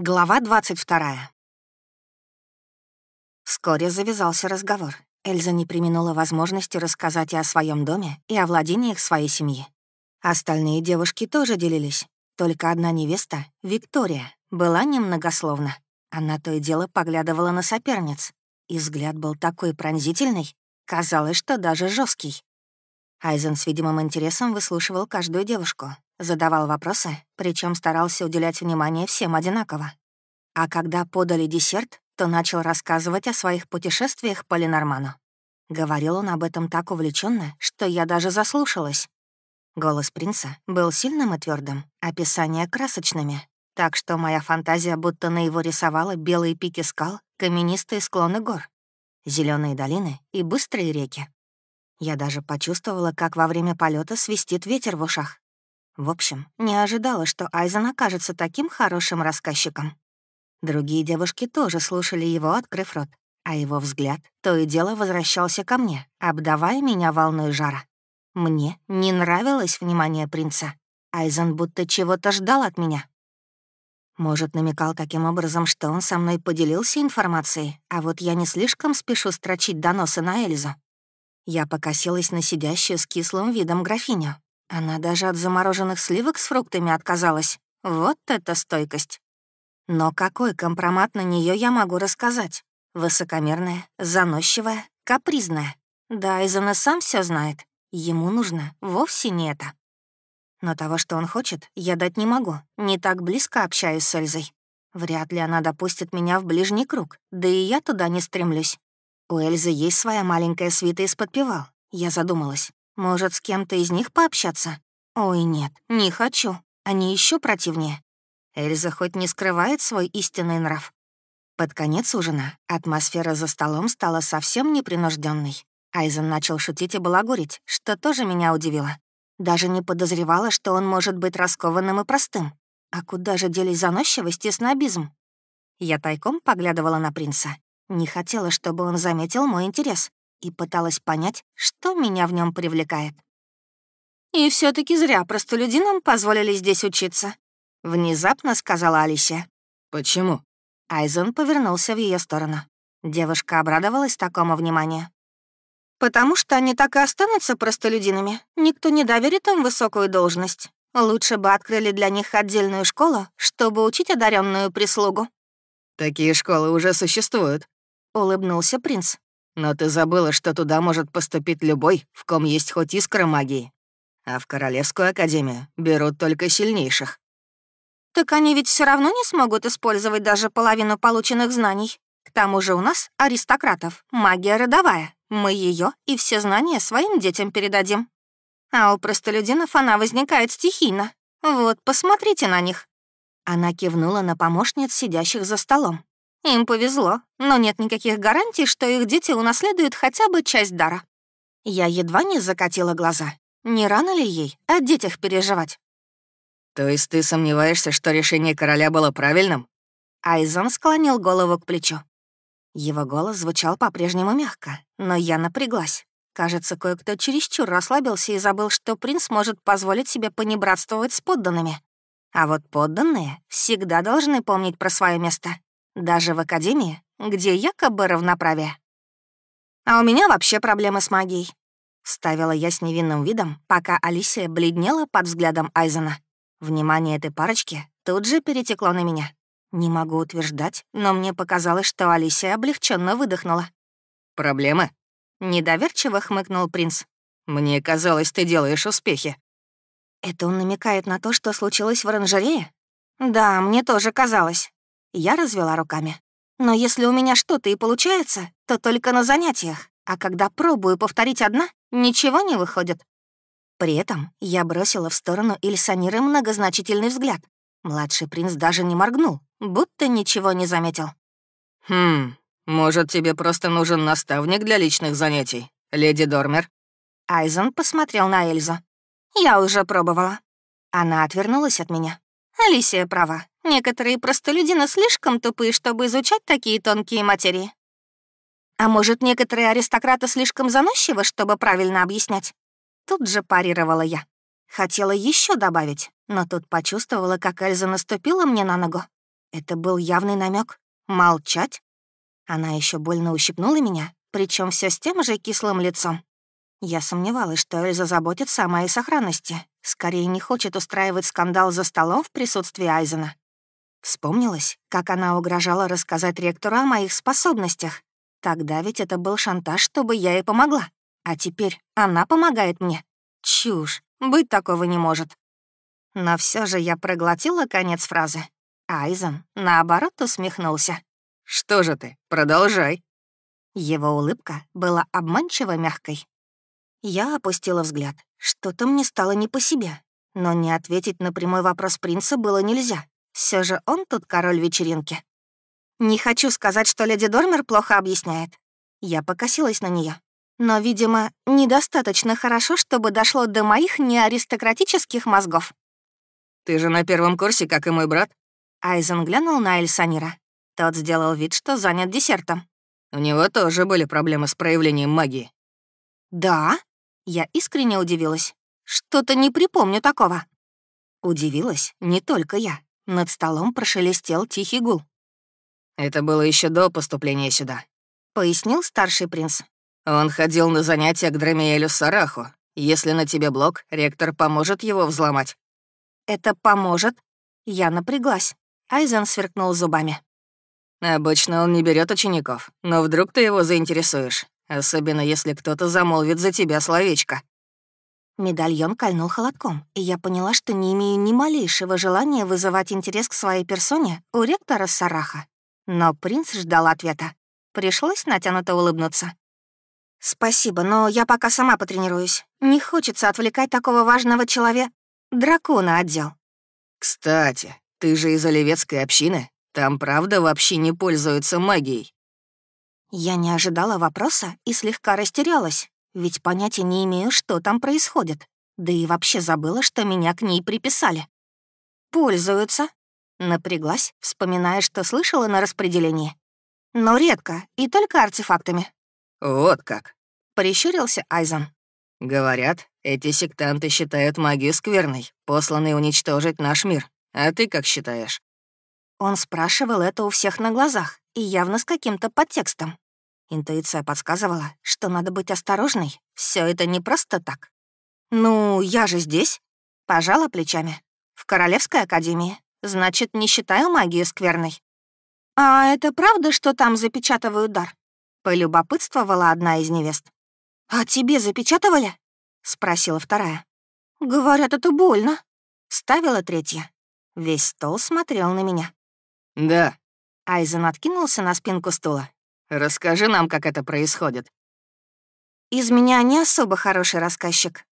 Глава 22. Вскоре завязался разговор. Эльза не применула возможности рассказать и о своем доме, и о владениях своей семьи. Остальные девушки тоже делились. Только одна невеста, Виктория, была немногословна. Она то и дело поглядывала на соперниц. И взгляд был такой пронзительный, казалось, что даже жесткий. Айзен с видимым интересом выслушивал каждую девушку, Задавал вопросы, причем старался уделять внимание всем одинаково. А когда подали десерт, то начал рассказывать о своих путешествиях по Ленорману. Говорил он об этом так увлеченно, что я даже заслушалась. Голос принца был сильным и твердым, описания красочными, так что моя фантазия будто на его рисовала белые пики скал, каменистые склоны гор, зеленые долины и быстрые реки. Я даже почувствовала, как во время полета свистит ветер в ушах, в общем, не ожидала, что Айзен окажется таким хорошим рассказчиком. Другие девушки тоже слушали его, открыв рот, а его взгляд то и дело возвращался ко мне, обдавая меня волной жара. Мне не нравилось внимание принца. Айзен будто чего-то ждал от меня. Может, намекал таким образом, что он со мной поделился информацией, а вот я не слишком спешу строчить доносы на Эльзу. Я покосилась на сидящую с кислым видом графиню, она даже от замороженных сливок с фруктами отказалась. Вот это стойкость. Но какой компромат на нее я могу рассказать? Высокомерная, заносчивая, капризная. Да, Айзен и сам все знает. Ему нужно вовсе не это. Но того, что он хочет, я дать не могу. Не так близко общаюсь с Эльзой. Вряд ли она допустит меня в ближний круг, да и я туда не стремлюсь. У Эльзы есть своя маленькая свита из подпевал. Я задумалась. Может, с кем-то из них пообщаться? Ой, нет, не хочу. Они еще противнее. Эльза хоть не скрывает свой истинный нрав. Под конец ужина атмосфера за столом стала совсем непринужденной. Айзен начал шутить и балагурить, что тоже меня удивило. Даже не подозревала, что он может быть раскованным и простым. А куда же делись заносчивость и снобизм? Я тайком поглядывала на принца. Не хотела, чтобы он заметил мой интерес и пыталась понять, что меня в нем привлекает. «И все таки зря простолюдинам позволили здесь учиться», — внезапно сказала Алисия. «Почему?» Айзен повернулся в ее сторону. Девушка обрадовалась такому вниманию. «Потому что они так и останутся простолюдинами. Никто не доверит им высокую должность. Лучше бы открыли для них отдельную школу, чтобы учить одаренную прислугу». «Такие школы уже существуют», — улыбнулся принц. Но ты забыла, что туда может поступить любой, в ком есть хоть искра магии. А в Королевскую Академию берут только сильнейших. Так они ведь все равно не смогут использовать даже половину полученных знаний. К тому же у нас, аристократов, магия родовая. Мы ее и все знания своим детям передадим. А у простолюдинов она возникает стихийно. Вот, посмотрите на них. Она кивнула на помощниц, сидящих за столом. Им повезло, но нет никаких гарантий, что их дети унаследуют хотя бы часть дара. Я едва не закатила глаза. Не рано ли ей о детях переживать? То есть ты сомневаешься, что решение короля было правильным? Айзон склонил голову к плечу. Его голос звучал по-прежнему мягко, но я напряглась. Кажется, кое-кто чересчур расслабился и забыл, что принц может позволить себе понебратствовать с подданными. А вот подданные всегда должны помнить про свое место. Даже в академии, где якобы равноправие. А у меня вообще проблемы с магией. Ставила я с невинным видом, пока Алисия бледнела под взглядом Айзена. Внимание этой парочки тут же перетекло на меня. Не могу утверждать, но мне показалось, что Алисия облегченно выдохнула. «Проблемы?» — недоверчиво хмыкнул принц. «Мне казалось, ты делаешь успехи». Это он намекает на то, что случилось в оранжерее? Да, мне тоже казалось. Я развела руками. Но если у меня что-то и получается, то только на занятиях, а когда пробую повторить одна, ничего не выходит. При этом я бросила в сторону Ильсаниры многозначительный взгляд. Младший принц даже не моргнул, будто ничего не заметил. «Хм, может, тебе просто нужен наставник для личных занятий, леди Дормер?» Айзен посмотрел на Эльзу. «Я уже пробовала». Она отвернулась от меня. Алисия права. Некоторые простолюдины слишком тупые, чтобы изучать такие тонкие материи. А может, некоторые аристократы слишком заносчивы, чтобы правильно объяснять? Тут же парировала я. Хотела еще добавить, но тут почувствовала, как Эльза наступила мне на ногу. Это был явный намек. Молчать? Она еще больно ущипнула меня, причем все с тем же кислым лицом. Я сомневалась, что Эльза заботится о моей сохранности. Скорее, не хочет устраивать скандал за столом в присутствии Айзена. Вспомнилось, как она угрожала рассказать ректору о моих способностях. Тогда ведь это был шантаж, чтобы я ей помогла. А теперь она помогает мне. Чушь, быть такого не может. Но все же я проглотила конец фразы. Айзен, наоборот, усмехнулся. «Что же ты? Продолжай». Его улыбка была обманчиво мягкой. Я опустила взгляд. Что-то мне стало не по себе. Но не ответить на прямой вопрос принца было нельзя. Все же он тут король вечеринки. Не хочу сказать, что леди Дормер плохо объясняет. Я покосилась на нее. Но, видимо, недостаточно хорошо, чтобы дошло до моих неаристократических мозгов. «Ты же на первом курсе, как и мой брат?» Айзен глянул на Эльсанира. Тот сделал вид, что занят десертом. «У него тоже были проблемы с проявлением магии». «Да?» Я искренне удивилась. Что-то не припомню такого. Удивилась не только я. Над столом прошелестел тихий гул. «Это было еще до поступления сюда», — пояснил старший принц. «Он ходил на занятия к Драмиэлю Сараху. Если на тебе блок, ректор поможет его взломать». «Это поможет?» Я напряглась. Айзен сверкнул зубами. «Обычно он не берет учеников, но вдруг ты его заинтересуешь, особенно если кто-то замолвит за тебя словечко». Медальон кольнул холодком, и я поняла, что не имею ни малейшего желания вызывать интерес к своей персоне у ректора Сараха. Но принц ждал ответа. Пришлось натянуто улыбнуться. «Спасибо, но я пока сама потренируюсь. Не хочется отвлекать такого важного человека. Дракона отдел». «Кстати, ты же из Оливецкой общины. Там правда вообще не пользуются магией?» Я не ожидала вопроса и слегка растерялась ведь понятия не имею, что там происходит. Да и вообще забыла, что меня к ней приписали. «Пользуются», — напряглась, вспоминая, что слышала на распределении. «Но редко, и только артефактами». «Вот как», — прищурился Айзен. «Говорят, эти сектанты считают магию скверной, посланной уничтожить наш мир. А ты как считаешь?» Он спрашивал это у всех на глазах и явно с каким-то подтекстом. Интуиция подсказывала, что надо быть осторожной. Все это не просто так. «Ну, я же здесь», — пожала плечами. «В Королевской академии. Значит, не считаю магию скверной». «А это правда, что там запечатывают дар?» — полюбопытствовала одна из невест. «А тебе запечатывали?» — спросила вторая. «Говорят, это больно», — ставила третья. Весь стол смотрел на меня. «Да». Айзен откинулся на спинку стула. Расскажи нам, как это происходит». «Из меня не особо хороший рассказчик.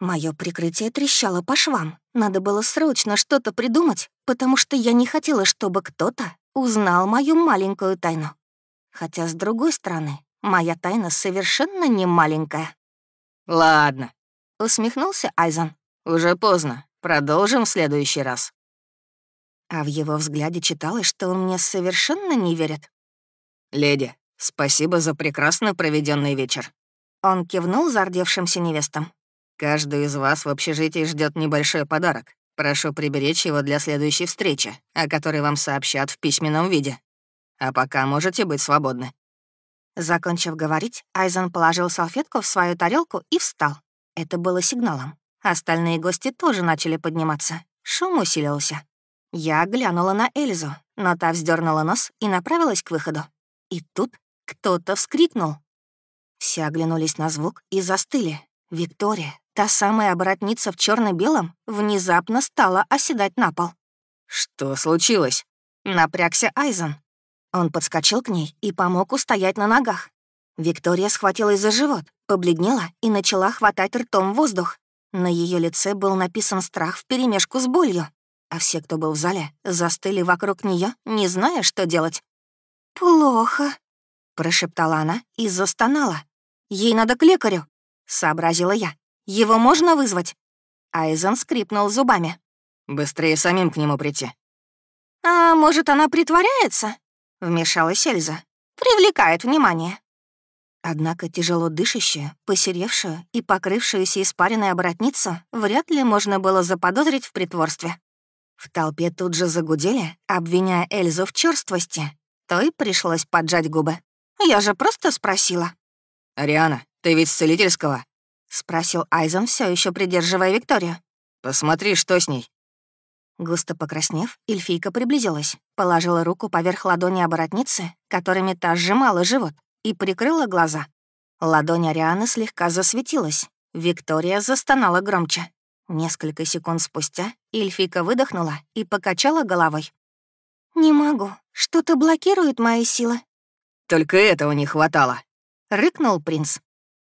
Мое прикрытие трещало по швам. Надо было срочно что-то придумать, потому что я не хотела, чтобы кто-то узнал мою маленькую тайну. Хотя, с другой стороны, моя тайна совершенно не маленькая». «Ладно», — усмехнулся Айзен. «Уже поздно. Продолжим в следующий раз». А в его взгляде читалось, что он мне совершенно не верит. «Леди, Спасибо за прекрасно проведенный вечер». Он кивнул зардевшимся невестам. «Каждую из вас в общежитии ждет небольшой подарок. Прошу приберечь его для следующей встречи, о которой вам сообщат в письменном виде. А пока можете быть свободны». Закончив говорить, Айзен положил салфетку в свою тарелку и встал. Это было сигналом. Остальные гости тоже начали подниматься. Шум усилился. Я глянула на Эльзу, но та вздернула нос и направилась к выходу. И тут кто-то вскрикнул. Все оглянулись на звук и застыли. Виктория, та самая оборотница в черно белом внезапно стала оседать на пол. «Что случилось?» — напрягся Айзен. Он подскочил к ней и помог устоять на ногах. Виктория схватилась за живот, побледнела и начала хватать ртом воздух. На ее лице был написан страх вперемешку с болью, а все, кто был в зале, застыли вокруг нее, не зная, что делать. «Плохо», — прошептала она и застонала. «Ей надо к лекарю», — сообразила я. «Его можно вызвать?» Айзен скрипнул зубами. «Быстрее самим к нему прийти». «А может, она притворяется?» — вмешалась Эльза. «Привлекает внимание». Однако тяжело дышащую, посеревшую и покрывшуюся испаренной оборотницу вряд ли можно было заподозрить в притворстве. В толпе тут же загудели, обвиняя Эльзу в черствости. То и пришлось поджать губы. Я же просто спросила. «Ариана, ты ведь с целительского?» — спросил Айзен, все еще придерживая Викторию. «Посмотри, что с ней». Густо покраснев, эльфийка приблизилась, положила руку поверх ладони оборотницы, которыми та сжимала живот, и прикрыла глаза. Ладонь Арианы слегка засветилась. Виктория застонала громче. Несколько секунд спустя эльфийка выдохнула и покачала головой. «Не могу. Что-то блокирует мои силы». «Только этого не хватало», — рыкнул принц.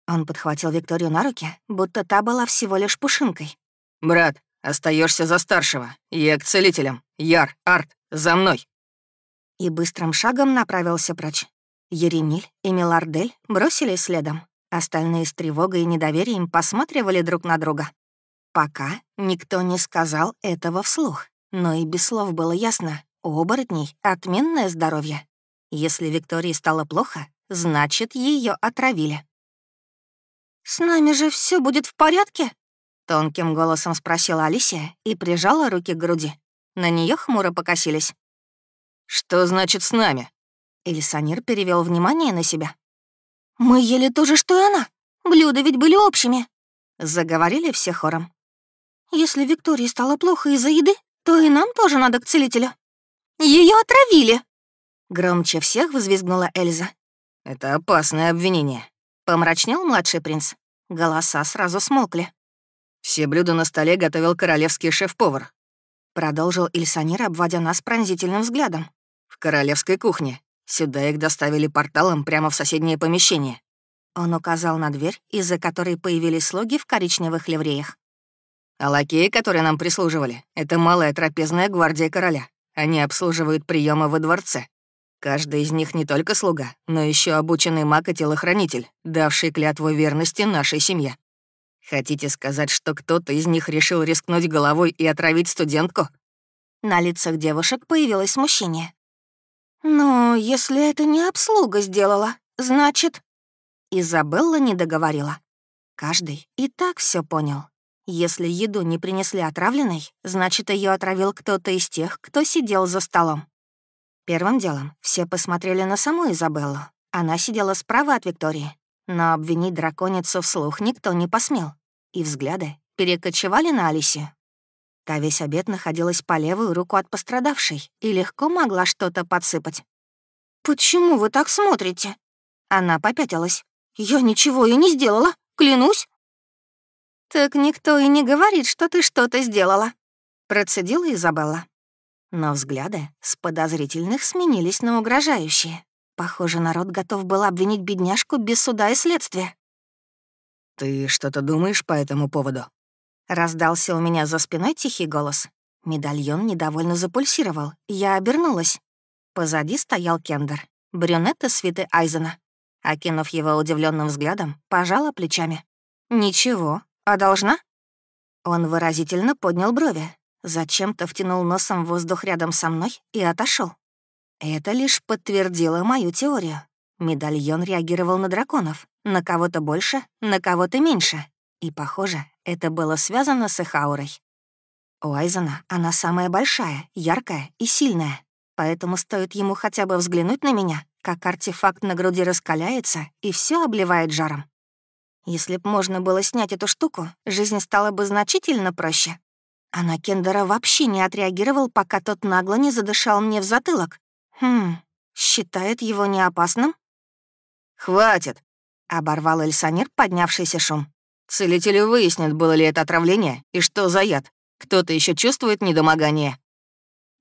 Он подхватил Викторию на руки, будто та была всего лишь пушинкой. «Брат, остаешься за старшего. Я к целителям. Яр, Арт, за мной!» И быстрым шагом направился прочь. Еремиль и Милардель бросились следом. Остальные с тревогой и недоверием посматривали друг на друга. Пока никто не сказал этого вслух, но и без слов было ясно, у оборотней отменное здоровье. Если Виктории стало плохо, значит, ее отравили. «С нами же все будет в порядке?» Тонким голосом спросила Алисия и прижала руки к груди. На нее хмуро покосились. «Что значит «с нами»?» Элисанир перевел внимание на себя. «Мы ели то же, что и она. Блюда ведь были общими», — заговорили все хором. «Если Виктории стало плохо из-за еды, то и нам тоже надо к целителю. Ее отравили!» Громче всех взвизгнула Эльза. «Это опасное обвинение», — помрачнел младший принц. Голоса сразу смолкли. «Все блюда на столе готовил королевский шеф-повар», — продолжил Ильсанир, обводя нас пронзительным взглядом. «В королевской кухне. Сюда их доставили порталом прямо в соседнее помещение». Он указал на дверь, из-за которой появились слуги в коричневых ливреях. «А лакеи, которые нам прислуживали, — это малая трапезная гвардия короля. Они обслуживают приемы во дворце. Каждый из них не только слуга, но еще обученный маг и телохранитель, давший клятву верности нашей семье. Хотите сказать, что кто-то из них решил рискнуть головой и отравить студентку?» На лицах девушек появилось смущение. «Ну, если это не обслуга сделала, значит...» Изабелла не договорила. Каждый и так все понял. Если еду не принесли отравленной, значит, ее отравил кто-то из тех, кто сидел за столом. Первым делом все посмотрели на саму Изабеллу. Она сидела справа от Виктории, но обвинить драконицу вслух никто не посмел, и взгляды перекочевали на Алисию. Та весь обед находилась по левую руку от пострадавшей и легко могла что-то подсыпать. «Почему вы так смотрите?» Она попятилась. «Я ничего и не сделала, клянусь». «Так никто и не говорит, что ты что-то сделала», — процедила Изабелла. Но взгляды с подозрительных сменились на угрожающие. Похоже, народ готов был обвинить бедняжку без суда и следствия. «Ты что-то думаешь по этому поводу?» Раздался у меня за спиной тихий голос. Медальон недовольно запульсировал. Я обернулась. Позади стоял Кендер, брюнет из свиты Айзена. Окинув его удивленным взглядом, пожала плечами. «Ничего, а должна?» Он выразительно поднял брови, Зачем-то втянул носом воздух рядом со мной и отошел. Это лишь подтвердило мою теорию. Медальон реагировал на драконов. На кого-то больше, на кого-то меньше. И, похоже, это было связано с их аурой. У Айзена она самая большая, яркая и сильная. Поэтому стоит ему хотя бы взглянуть на меня, как артефакт на груди раскаляется и все обливает жаром. Если б можно было снять эту штуку, жизнь стала бы значительно проще. А на Кендера вообще не отреагировал, пока тот нагло не задышал мне в затылок. Хм, считает его неопасным? «Хватит!» — оборвал Эльсанир поднявшийся шум. «Целители выяснят, было ли это отравление и что за яд. Кто-то еще чувствует недомогание?»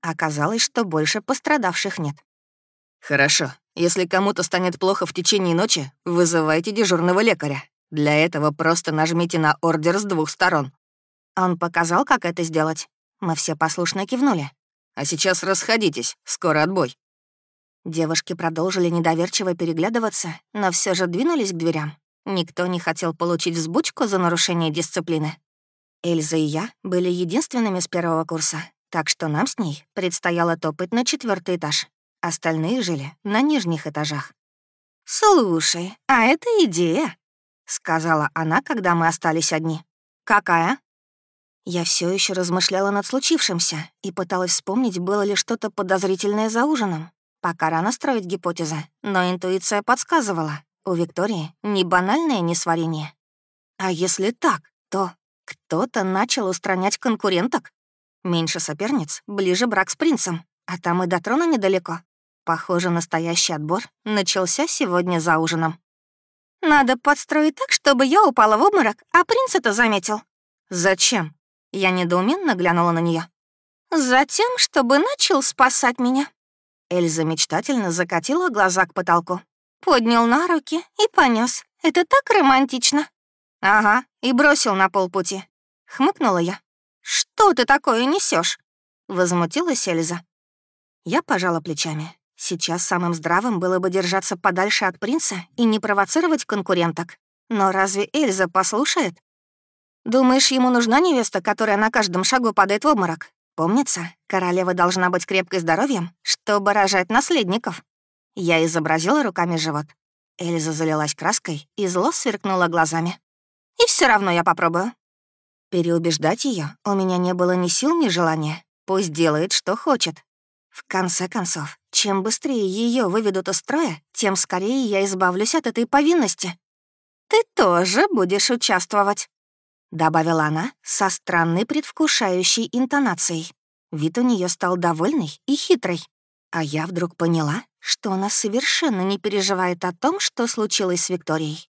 Оказалось, что больше пострадавших нет. «Хорошо. Если кому-то станет плохо в течение ночи, вызывайте дежурного лекаря. Для этого просто нажмите на ордер с двух сторон. Он показал, как это сделать. Мы все послушно кивнули. «А сейчас расходитесь, скоро отбой». Девушки продолжили недоверчиво переглядываться, но все же двинулись к дверям. Никто не хотел получить взбучку за нарушение дисциплины. Эльза и я были единственными с первого курса, так что нам с ней предстояло топать на четвертый этаж. Остальные жили на нижних этажах. «Слушай, а это идея», — сказала она, когда мы остались одни. «Какая?» Я все еще размышляла над случившимся и пыталась вспомнить, было ли что-то подозрительное за ужином. Пока рано строить гипотезы, но интуиция подсказывала. У Виктории не банальное несварение. А если так, то кто-то начал устранять конкуренток. Меньше соперниц, ближе брак с принцем, а там и до трона недалеко. Похоже, настоящий отбор начался сегодня за ужином. «Надо подстроить так, чтобы я упала в обморок, а принц это заметил». «Зачем?» Я недоуменно глянула на нее. «Затем, чтобы начал спасать меня». Эльза мечтательно закатила глаза к потолку. Поднял на руки и понес. Это так романтично. Ага, и бросил на полпути. Хмыкнула я. Что ты такое несешь? Возмутилась Эльза. Я пожала плечами. Сейчас самым здравым было бы держаться подальше от принца и не провоцировать конкуренток. Но разве Эльза послушает? Думаешь, ему нужна невеста, которая на каждом шагу падает в обморок? Помнится, королева должна быть крепкой здоровьем, чтобы рожать наследников. Я изобразила руками живот. Эльза залилась краской и зло сверкнула глазами. «И все равно я попробую». Переубеждать ее у меня не было ни сил, ни желания. Пусть делает, что хочет. В конце концов, чем быстрее ее выведут из строя, тем скорее я избавлюсь от этой повинности. «Ты тоже будешь участвовать», — добавила она со странной предвкушающей интонацией. Вид у нее стал довольный и хитрый. А я вдруг поняла, что она совершенно не переживает о том, что случилось с Викторией.